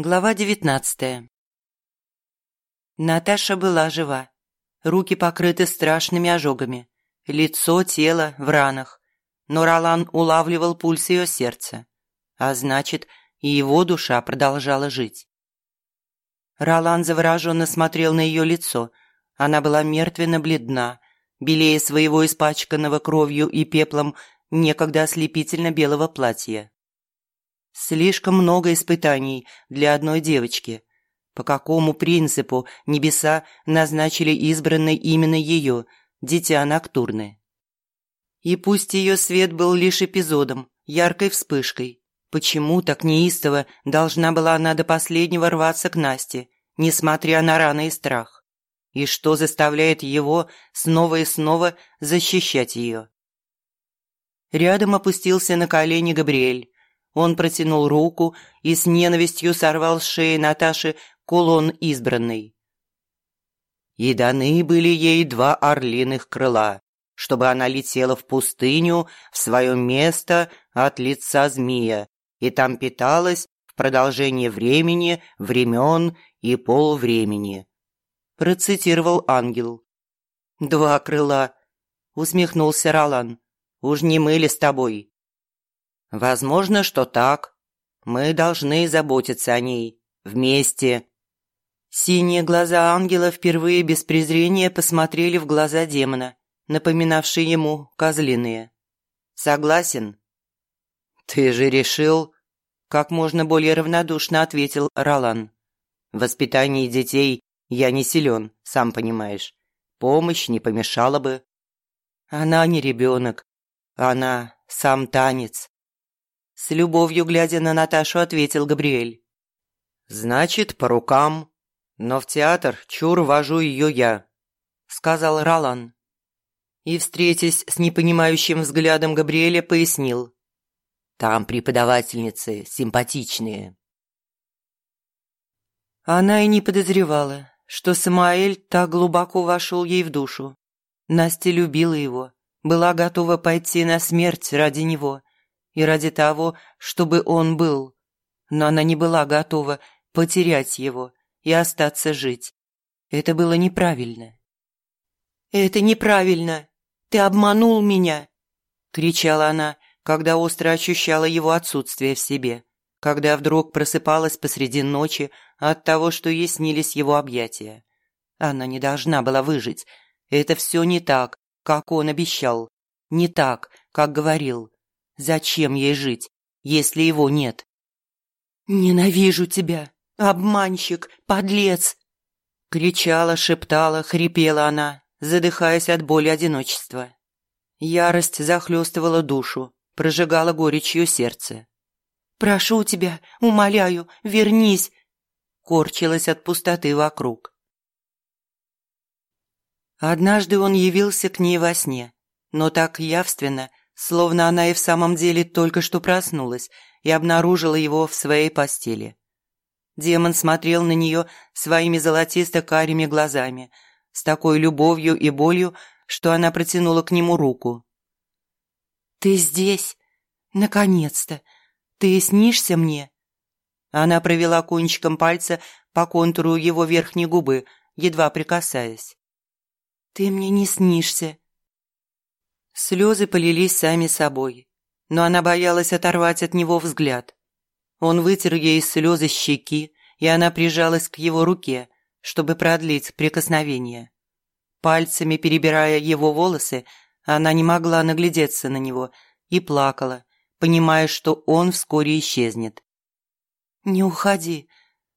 Глава девятнадцатая Наташа была жива. Руки покрыты страшными ожогами. Лицо, тело в ранах. Но Ролан улавливал пульс ее сердца. А значит, и его душа продолжала жить. Ролан завороженно смотрел на ее лицо. Она была мертвенно-бледна, белее своего испачканного кровью и пеплом некогда ослепительно белого платья. Слишком много испытаний для одной девочки. По какому принципу небеса назначили избранной именно ее, дитя Ноктурны? И пусть ее свет был лишь эпизодом, яркой вспышкой, почему так неистово должна была она до последнего рваться к Насте, несмотря на раны и страх? И что заставляет его снова и снова защищать ее? Рядом опустился на колени Габриэль, он протянул руку и с ненавистью сорвал с шеи Наташи кулон избранный. И даны были ей два орлиных крыла, чтобы она летела в пустыню в свое место от лица змея и там питалась в продолжение времени, времен и полвремени. Процитировал ангел. «Два крыла», — усмехнулся Ролан. «Уж не мы ли с тобой?» Возможно, что так. Мы должны заботиться о ней. Вместе. Синие глаза ангела впервые без презрения посмотрели в глаза демона, напоминавшие ему козлиные. Согласен? Ты же решил... Как можно более равнодушно ответил Ролан. В воспитании детей я не силен, сам понимаешь. Помощь не помешала бы. Она не ребенок. Она сам танец. С любовью глядя на Наташу, ответил Габриэль. «Значит, по рукам. Но в театр чур вожу ее я», — сказал Ролан. И, встретясь с непонимающим взглядом Габриэля, пояснил. «Там преподавательницы симпатичные». Она и не подозревала, что Самаэль так глубоко вошел ей в душу. Настя любила его, была готова пойти на смерть ради него и ради того, чтобы он был. Но она не была готова потерять его и остаться жить. Это было неправильно. «Это неправильно! Ты обманул меня!» – кричала она, когда остро ощущала его отсутствие в себе, когда вдруг просыпалась посреди ночи от того, что ей снились его объятия. Она не должна была выжить. Это все не так, как он обещал, не так, как говорил. Зачем ей жить, если его нет? «Ненавижу тебя, обманщик, подлец!» Кричала, шептала, хрипела она, задыхаясь от боли одиночества. Ярость захлестывала душу, прожигала горечью сердце. «Прошу тебя, умоляю, вернись!» Корчилась от пустоты вокруг. Однажды он явился к ней во сне, но так явственно, словно она и в самом деле только что проснулась и обнаружила его в своей постели. Демон смотрел на нее своими золотисто-карими глазами, с такой любовью и болью, что она протянула к нему руку. «Ты здесь? Наконец-то! Ты снишься мне?» Она провела кончиком пальца по контуру его верхней губы, едва прикасаясь. «Ты мне не снишься», Слезы полились сами собой, но она боялась оторвать от него взгляд. Он вытер ей слезы щеки, и она прижалась к его руке, чтобы продлить прикосновение. Пальцами перебирая его волосы, она не могла наглядеться на него и плакала, понимая, что он вскоре исчезнет. «Не уходи,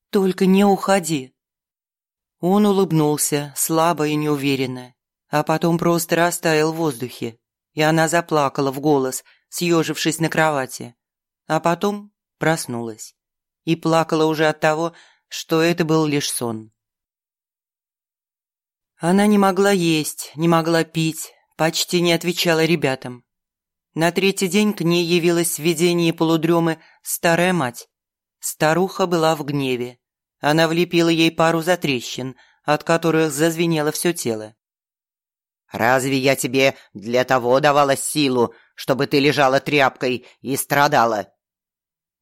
только не уходи!» Он улыбнулся, слабо и неуверенно, а потом просто растаял в воздухе и она заплакала в голос, съежившись на кровати. А потом проснулась. И плакала уже от того, что это был лишь сон. Она не могла есть, не могла пить, почти не отвечала ребятам. На третий день к ней явилась в видении полудремы старая мать. Старуха была в гневе. Она влепила ей пару затрещин, от которых зазвенело все тело. Разве я тебе для того давала силу, чтобы ты лежала тряпкой и страдала?»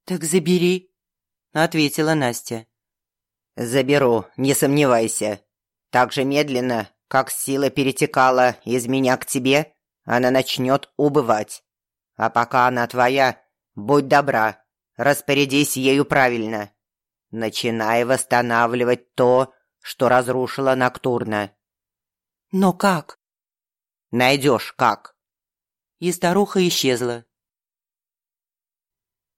«Так забери». – ответила Настя. «Заберу, не сомневайся. Так же медленно, как сила перетекала из меня к тебе, она начнет убывать. А пока она твоя, будь добра, распорядись ею правильно. Начинай восстанавливать то, что разрушила Ноктурна». «Но как?» «Найдешь как». И старуха исчезла.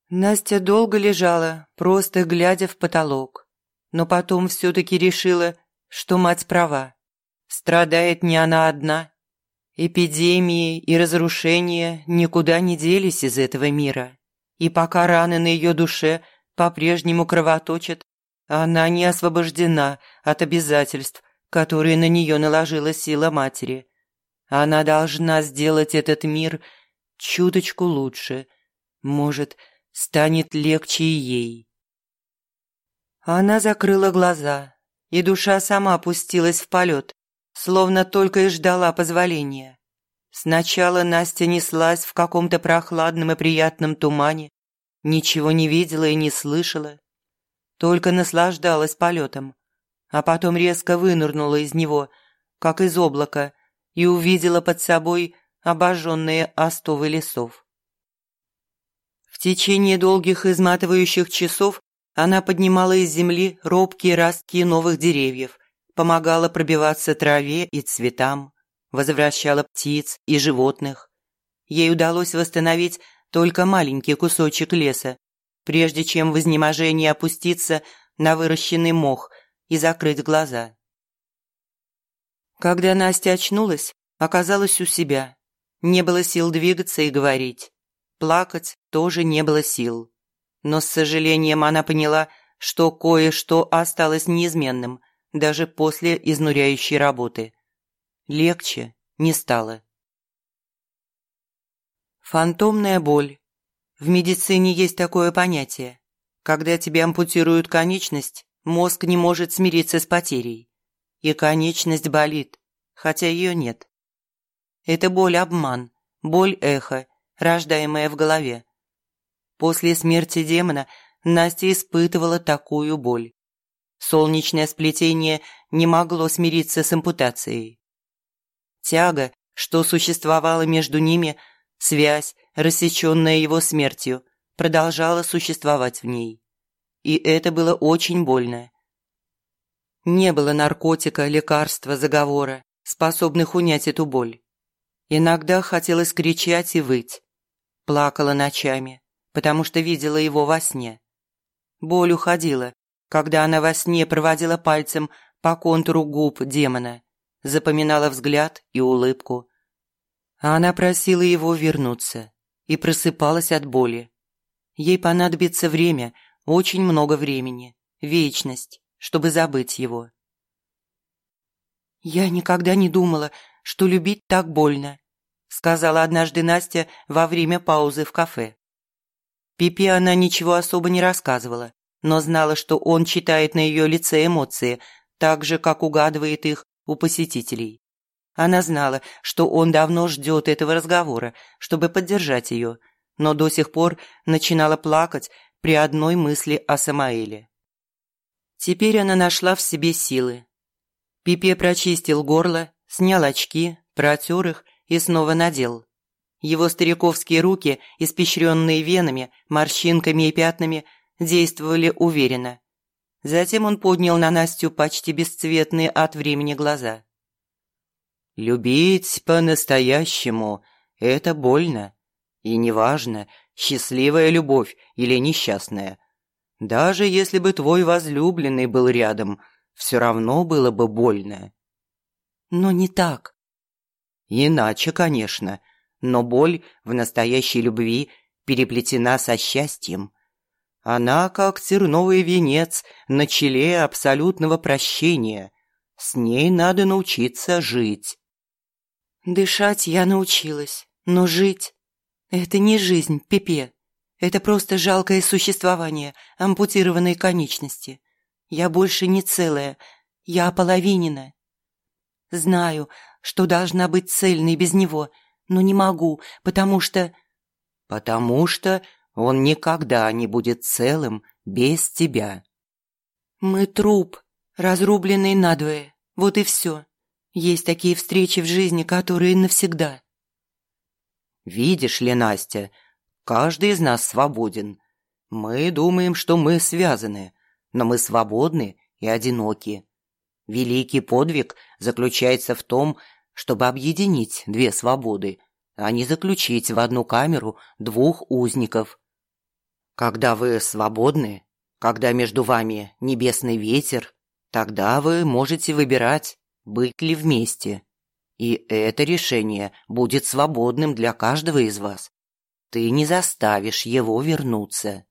Настя долго лежала, просто глядя в потолок. Но потом все-таки решила, что мать права. Страдает не она одна. Эпидемии и разрушения никуда не делись из этого мира. И пока раны на ее душе по-прежнему кровоточат, она не освобождена от обязательств, которые на нее наложила сила матери. Она должна сделать этот мир чуточку лучше. Может, станет легче и ей. Она закрыла глаза, и душа сама опустилась в полет, словно только и ждала позволения. Сначала Настя неслась в каком-то прохладном и приятном тумане, ничего не видела и не слышала, только наслаждалась полетом, а потом резко вынырнула из него, как из облака, и увидела под собой обожженные остовы лесов течение долгих изматывающих часов она поднимала из земли робкие ростки новых деревьев, помогала пробиваться траве и цветам, возвращала птиц и животных. Ей удалось восстановить только маленький кусочек леса, прежде чем в изнеможении опуститься на выращенный мох и закрыть глаза. Когда Настя очнулась, оказалась у себя. Не было сил двигаться и говорить. Плакать тоже не было сил. Но с сожалением она поняла, что кое-что осталось неизменным даже после изнуряющей работы. Легче не стало. Фантомная боль. В медицине есть такое понятие. Когда тебе ампутируют конечность, мозг не может смириться с потерей. И конечность болит, хотя ее нет. Это боль-обман, боль-эхо, рождаемая в голове. После смерти демона Настя испытывала такую боль. Солнечное сплетение не могло смириться с ампутацией. Тяга, что существовала между ними, связь, рассеченная его смертью, продолжала существовать в ней. И это было очень больно. Не было наркотика, лекарства, заговора, способных унять эту боль. Иногда хотелось кричать и выть. Плакала ночами, потому что видела его во сне. Боль уходила, когда она во сне проводила пальцем по контуру губ демона, запоминала взгляд и улыбку. А она просила его вернуться и просыпалась от боли. Ей понадобится время, очень много времени, вечность, чтобы забыть его. «Я никогда не думала, что любить так больно», сказала однажды Настя во время паузы в кафе. Пипи она ничего особо не рассказывала, но знала, что он читает на ее лице эмоции, так же, как угадывает их у посетителей. Она знала, что он давно ждет этого разговора, чтобы поддержать ее, но до сих пор начинала плакать при одной мысли о Самаэле. Теперь она нашла в себе силы. Пипе прочистил горло, снял очки, протер их и снова надел. Его стариковские руки, испещренные венами, морщинками и пятнами, действовали уверенно. Затем он поднял на Настю почти бесцветные от времени глаза. «Любить по-настоящему – это больно. И неважно, счастливая любовь или несчастная. Даже если бы твой возлюбленный был рядом, все равно было бы больно». «Но не так», Иначе, конечно, но боль в настоящей любви переплетена со счастьем. Она как терновый венец на челе абсолютного прощения. С ней надо научиться жить. Дышать я научилась, но жить – это не жизнь, Пепе. Это просто жалкое существование ампутированной конечности. Я больше не целая, я ополовинена. Знаю, что должна быть цельной без него, но не могу, потому что... Потому что Он никогда не будет целым без тебя. Мы труп, разрубленный надвое. Вот и все. Есть такие встречи в жизни, которые навсегда. Видишь ли, Настя, каждый из нас свободен. Мы думаем, что мы связаны, но мы свободны и одиноки. Великий подвиг заключается в том, чтобы объединить две свободы, а не заключить в одну камеру двух узников. Когда вы свободны, когда между вами небесный ветер, тогда вы можете выбирать, быть ли вместе. И это решение будет свободным для каждого из вас. Ты не заставишь его вернуться.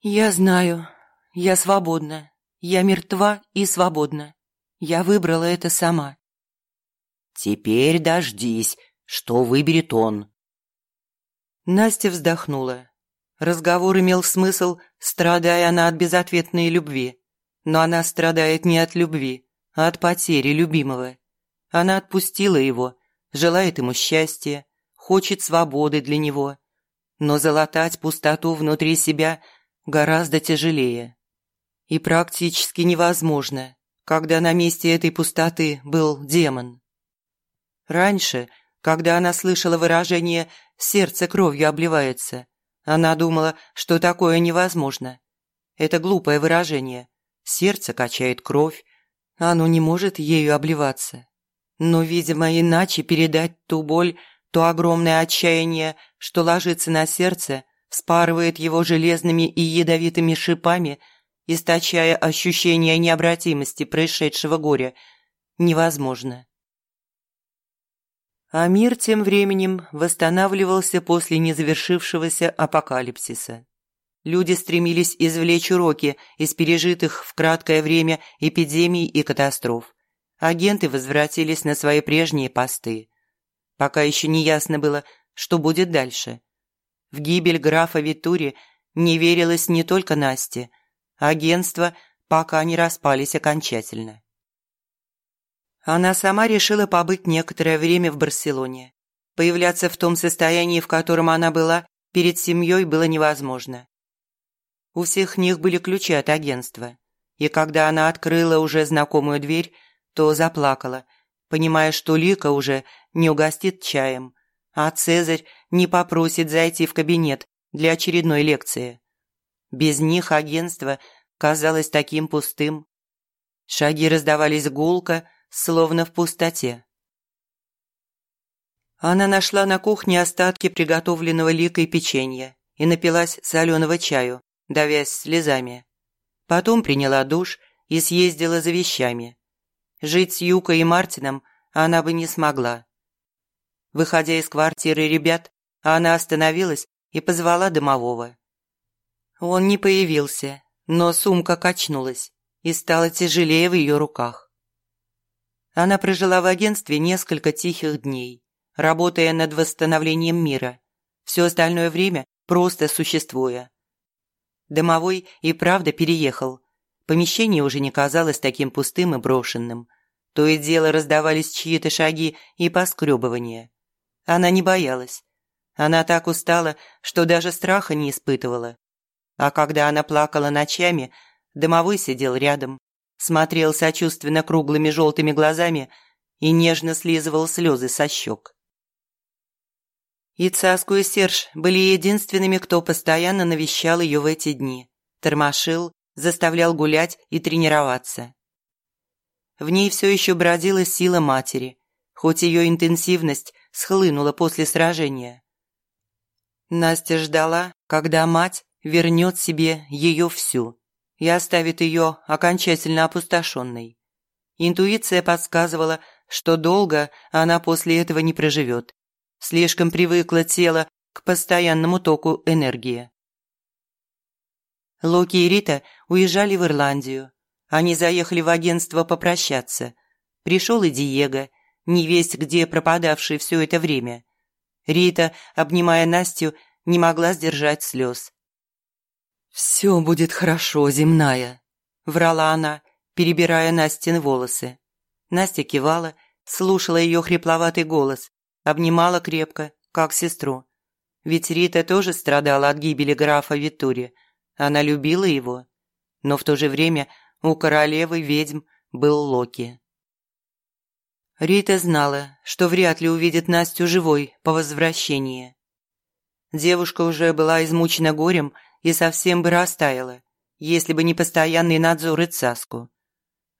Я знаю, я свободна. Я мертва и свободна. Я выбрала это сама. Теперь дождись, что выберет он. Настя вздохнула. Разговор имел смысл, страдая она от безответной любви. Но она страдает не от любви, а от потери любимого. Она отпустила его, желает ему счастья, хочет свободы для него. Но залатать пустоту внутри себя гораздо тяжелее. И практически невозможно, когда на месте этой пустоты был демон. Раньше, когда она слышала выражение «сердце кровью обливается», она думала, что такое невозможно. Это глупое выражение. Сердце качает кровь, оно не может ею обливаться. Но, видимо, иначе передать ту боль, то огромное отчаяние, что ложится на сердце, вспарывает его железными и ядовитыми шипами, источая ощущение необратимости происшедшего горя, невозможно. А мир тем временем восстанавливался после незавершившегося апокалипсиса. Люди стремились извлечь уроки из пережитых в краткое время эпидемий и катастроф. Агенты возвратились на свои прежние посты. Пока еще не ясно было, что будет дальше. В гибель графа Витури не верилось не только Насте. Агентства пока не распались окончательно. Она сама решила побыть некоторое время в Барселоне. Появляться в том состоянии, в котором она была, перед семьей было невозможно. У всех них были ключи от агентства. И когда она открыла уже знакомую дверь, то заплакала, понимая, что Лика уже не угостит чаем, а Цезарь не попросит зайти в кабинет для очередной лекции. Без них агентство казалось таким пустым. Шаги раздавались гулко, словно в пустоте. Она нашла на кухне остатки приготовленного ликой печенья и напилась соленого чаю, давясь слезами. Потом приняла душ и съездила за вещами. Жить с Юкой и Мартином она бы не смогла. Выходя из квартиры ребят, она остановилась и позвала домового. Он не появился, но сумка качнулась и стала тяжелее в ее руках. Она прожила в агентстве несколько тихих дней, работая над восстановлением мира. Все остальное время просто существуя. Домовой и правда переехал. Помещение уже не казалось таким пустым и брошенным. То и дело раздавались чьи-то шаги и поскребывания. Она не боялась. Она так устала, что даже страха не испытывала. А когда она плакала ночами, домовой сидел рядом, смотрел сочувственно круглыми желтыми глазами и нежно слизывал слезы со щек. Ицаску и Серж были единственными, кто постоянно навещал ее в эти дни, тормошил, заставлял гулять и тренироваться. В ней все еще бродила сила матери, хоть ее интенсивность схлынула после сражения. Настя ждала, когда мать вернет себе ее всю, и оставит ее окончательно опустошенной. Интуиция подсказывала, что долго она после этого не проживет. Слишком привыкло тело к постоянному току энергии. Локи и Рита уезжали в Ирландию. Они заехали в агентство попрощаться. Пришел и Диего, невесть где пропадавший все это время. Рита, обнимая Настю, не могла сдержать слез. «Все будет хорошо, земная», – врала она, перебирая Настин волосы. Настя кивала, слушала ее хрипловатый голос, обнимала крепко, как сестру. Ведь Рита тоже страдала от гибели графа Витури. Она любила его. Но в то же время у королевы ведьм был Локи. Рита знала, что вряд ли увидит Настю живой по возвращении. Девушка уже была измучена горем и совсем бы растаяла, если бы не постоянный надзор Ицаску.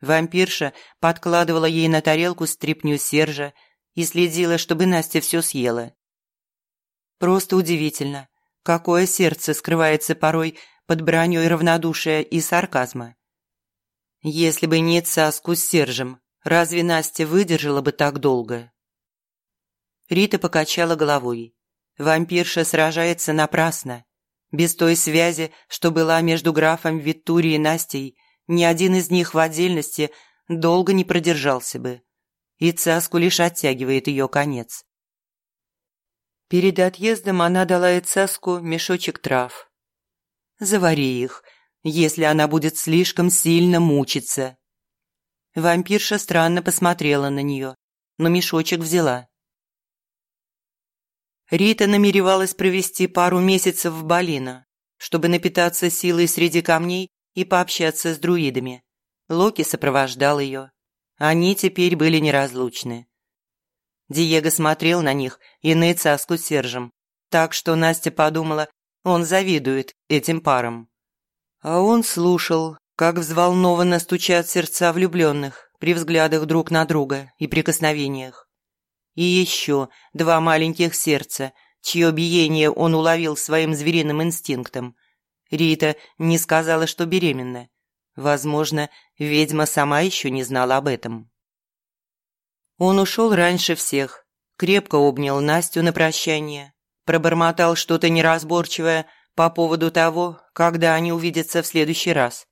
Вампирша подкладывала ей на тарелку стряпню Сержа и следила, чтобы Настя все съела. Просто удивительно, какое сердце скрывается порой под броней равнодушия и сарказма. Если бы не Ицаску с Сержем, Разве Настя выдержала бы так долго? Рита покачала головой. Вампирша сражается напрасно. Без той связи, что была между графом Виттури и Настей, ни один из них в отдельности долго не продержался бы. И Цаску лишь оттягивает ее конец. Перед отъездом она дала Эцаску мешочек трав. «Завари их, если она будет слишком сильно мучиться», Вампирша странно посмотрела на нее, но мешочек взяла. Рита намеревалась провести пару месяцев в Балино, чтобы напитаться силой среди камней и пообщаться с друидами. Локи сопровождал ее. Они теперь были неразлучны. Диего смотрел на них и на Ицаску с Сержем, так что Настя подумала, он завидует этим парам. А он слушал, как взволнованно стучат сердца влюбленных при взглядах друг на друга и прикосновениях. И еще два маленьких сердца, чье биение он уловил своим звериным инстинктом. Рита не сказала, что беременна. Возможно, ведьма сама еще не знала об этом. Он ушел раньше всех, крепко обнял Настю на прощание, пробормотал что-то неразборчивое по поводу того, когда они увидятся в следующий раз.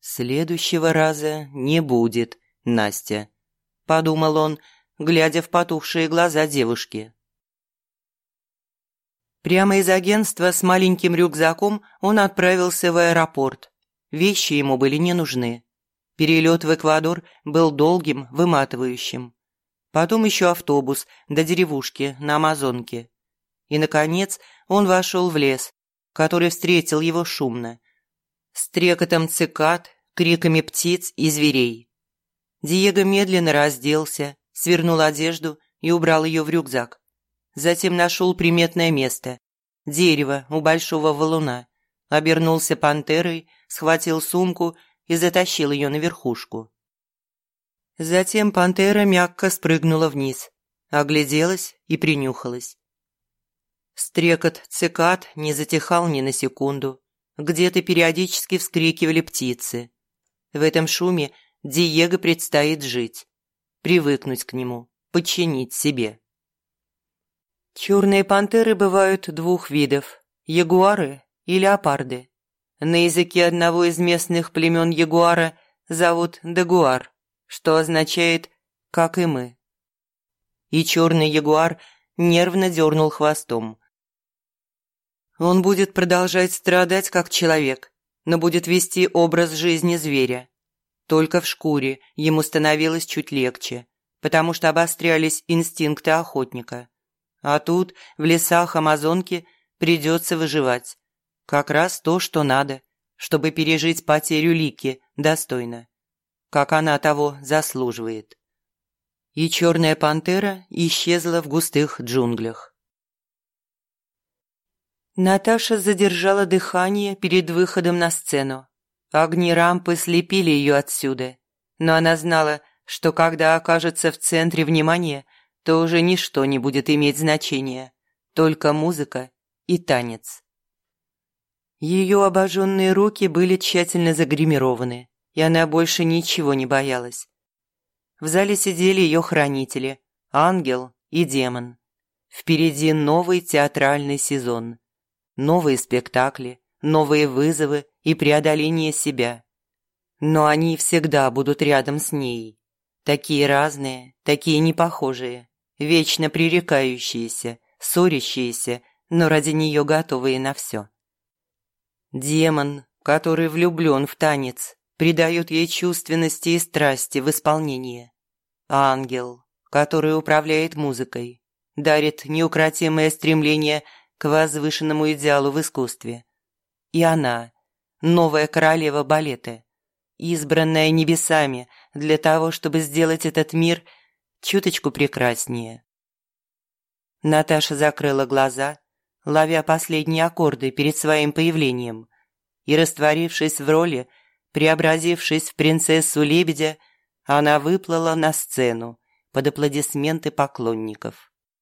«Следующего раза не будет, Настя», – подумал он, глядя в потухшие глаза девушки. Прямо из агентства с маленьким рюкзаком он отправился в аэропорт. Вещи ему были не нужны. Перелет в Эквадор был долгим, выматывающим. Потом еще автобус до деревушки на Амазонке. И, наконец, он вошел в лес, который встретил его шумно, стрекотом цикад, криками птиц и зверей. Диего медленно разделся, свернул одежду и убрал ее в рюкзак. Затем нашел приметное место – дерево у большого валуна, обернулся пантерой, схватил сумку и затащил ее на верхушку. Затем пантера мягко спрыгнула вниз, огляделась и принюхалась. Стрекот цикад не затихал ни на секунду. Где-то периодически вскрикивали птицы. В этом шуме Диего предстоит жить, привыкнуть к нему, подчинить себе. Черные пантеры бывают двух видов – ягуары и леопарды. На языке одного из местных племен ягуара зовут дагуар, что означает «как и мы». И черный ягуар нервно дернул хвостом – он будет продолжать страдать как человек, но будет вести образ жизни зверя. Только в шкуре ему становилось чуть легче, потому что обострялись инстинкты охотника. А тут, в лесах Амазонки, придется выживать. Как раз то, что надо, чтобы пережить потерю Лики достойно, как она того заслуживает. И черная пантера исчезла в густых джунглях. Наташа задержала дыхание перед выходом на сцену. Огни рампы слепили ее отсюда, но она знала, что когда окажется в центре внимания, то уже ничто не будет иметь значения, только музыка и танец. Ее обожженные руки были тщательно загримированы, и она больше ничего не боялась. В зале сидели ее хранители, ангел и демон. Впереди новый театральный сезон новые спектакли, новые вызовы и преодоление себя. Но они всегда будут рядом с ней. Такие разные, такие непохожие, вечно пререкающиеся, ссорящиеся, но ради нее готовые на все. Демон, который влюблен в танец, придает ей чувственности и страсти в исполнении. Ангел, который управляет музыкой, дарит неукротимое стремление к возвышенному идеалу в искусстве. И она, новая королева балета, избранная небесами для того, чтобы сделать этот мир чуточку прекраснее. Наташа закрыла глаза, ловя последние аккорды перед своим появлением, и, растворившись в роли, преобразившись в принцессу-лебедя, она выплыла на сцену под аплодисменты поклонников.